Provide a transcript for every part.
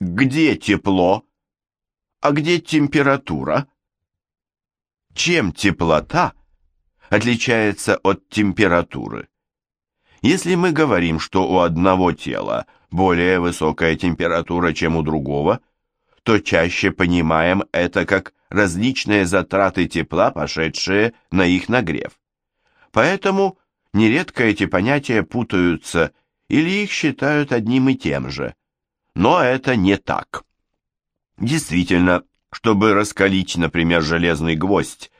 Где тепло? А где температура? Чем теплота отличается от температуры? Если мы говорим, что у одного тела более высокая температура, чем у другого, то чаще понимаем это как различные затраты тепла, пошедшие на их нагрев. Поэтому нередко эти понятия путаются или их считают одним и тем же. Но это не так. Действительно, чтобы раскалить, например, железный гвоздь,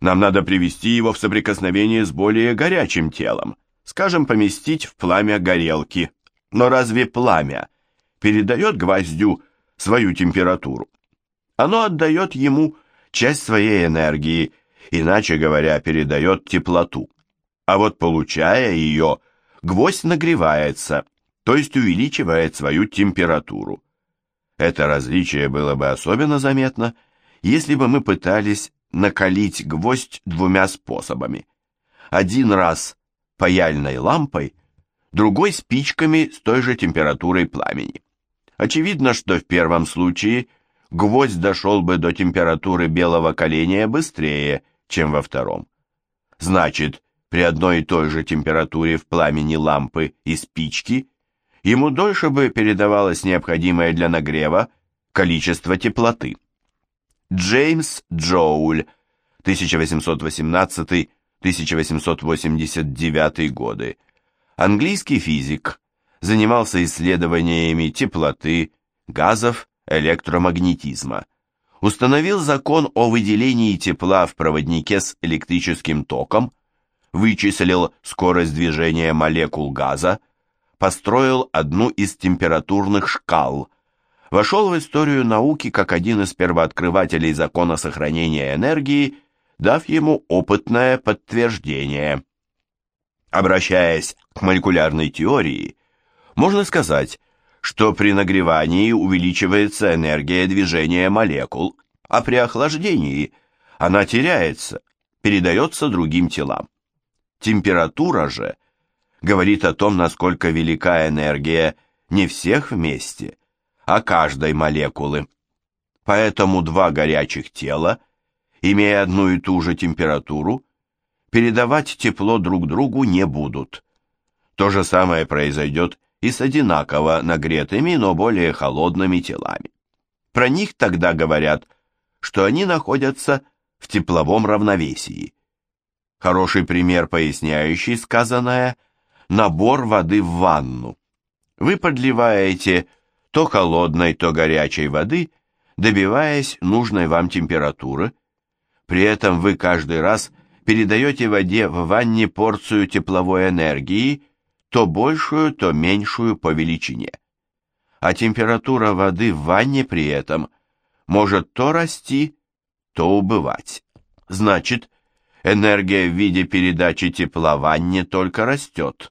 нам надо привести его в соприкосновение с более горячим телом, скажем, поместить в пламя горелки. Но разве пламя передает гвоздю свою температуру? Оно отдает ему часть своей энергии, иначе говоря, передает теплоту. А вот получая ее, гвоздь нагревается, то есть увеличивает свою температуру. Это различие было бы особенно заметно, если бы мы пытались накалить гвоздь двумя способами. Один раз паяльной лампой, другой спичками с той же температурой пламени. Очевидно, что в первом случае гвоздь дошел бы до температуры белого коленя быстрее, чем во втором. Значит, при одной и той же температуре в пламени лампы и спички ему дольше бы передавалось необходимое для нагрева количество теплоты. Джеймс Джоуль, 1818-1889 годы, английский физик, занимался исследованиями теплоты, газов, электромагнетизма. Установил закон о выделении тепла в проводнике с электрическим током, вычислил скорость движения молекул газа, построил одну из температурных шкал, вошел в историю науки как один из первооткрывателей закона сохранения энергии, дав ему опытное подтверждение. Обращаясь к молекулярной теории, можно сказать, что при нагревании увеличивается энергия движения молекул, а при охлаждении она теряется, передается другим телам. Температура же говорит о том, насколько велика энергия не всех вместе, а каждой молекулы. Поэтому два горячих тела, имея одну и ту же температуру, передавать тепло друг другу не будут. То же самое произойдет и с одинаково нагретыми, но более холодными телами. Про них тогда говорят, что они находятся в тепловом равновесии. Хороший пример, поясняющий сказанное – набор воды в ванну. Вы подливаете то холодной, то горячей воды, добиваясь нужной вам температуры. При этом вы каждый раз передаете воде в ванне порцию тепловой энергии, то большую, то меньшую по величине. А температура воды в ванне при этом может то расти, то убывать. Значит, Энергия в виде передачи тепла ванне только растет,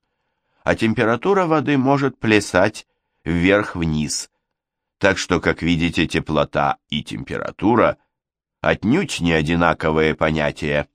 а температура воды может плясать вверх-вниз. Так что, как видите, теплота и температура отнюдь не одинаковые понятия.